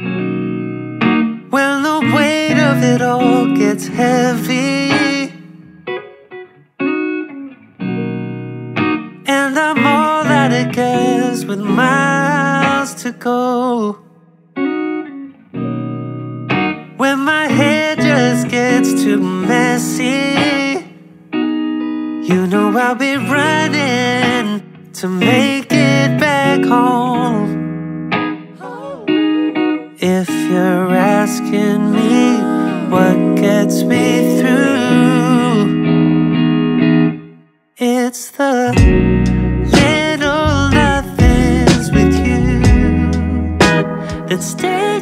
When the weight of it all gets heavy. And I'm all that it gets with miles to go. When my head just gets too messy, you know I'll be running to make it back home. Asking me what gets me through, it's the little nothings with you that stay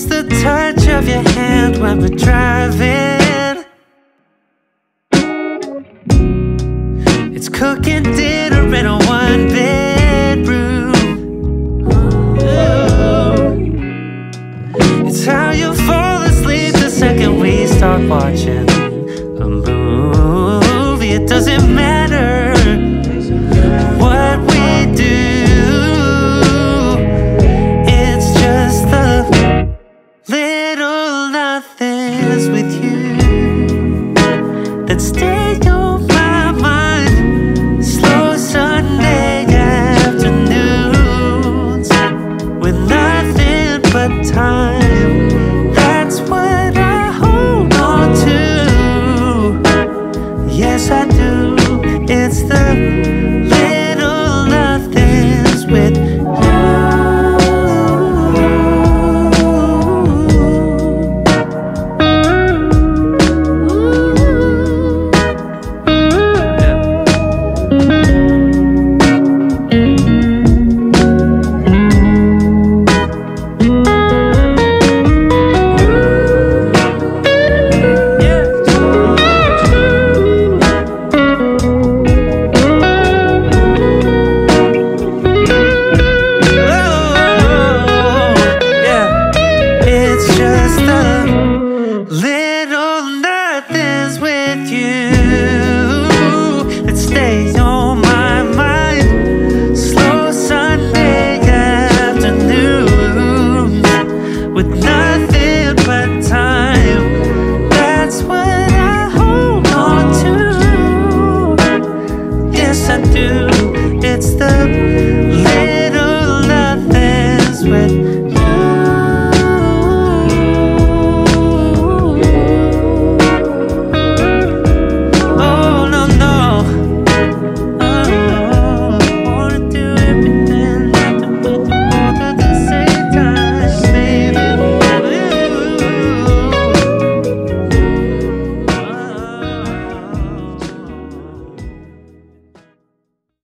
It's the touch of your hand when we're driving. It's cooking dinner in a one bedroom. It's how you fall asleep the second we start watching. years with you. That still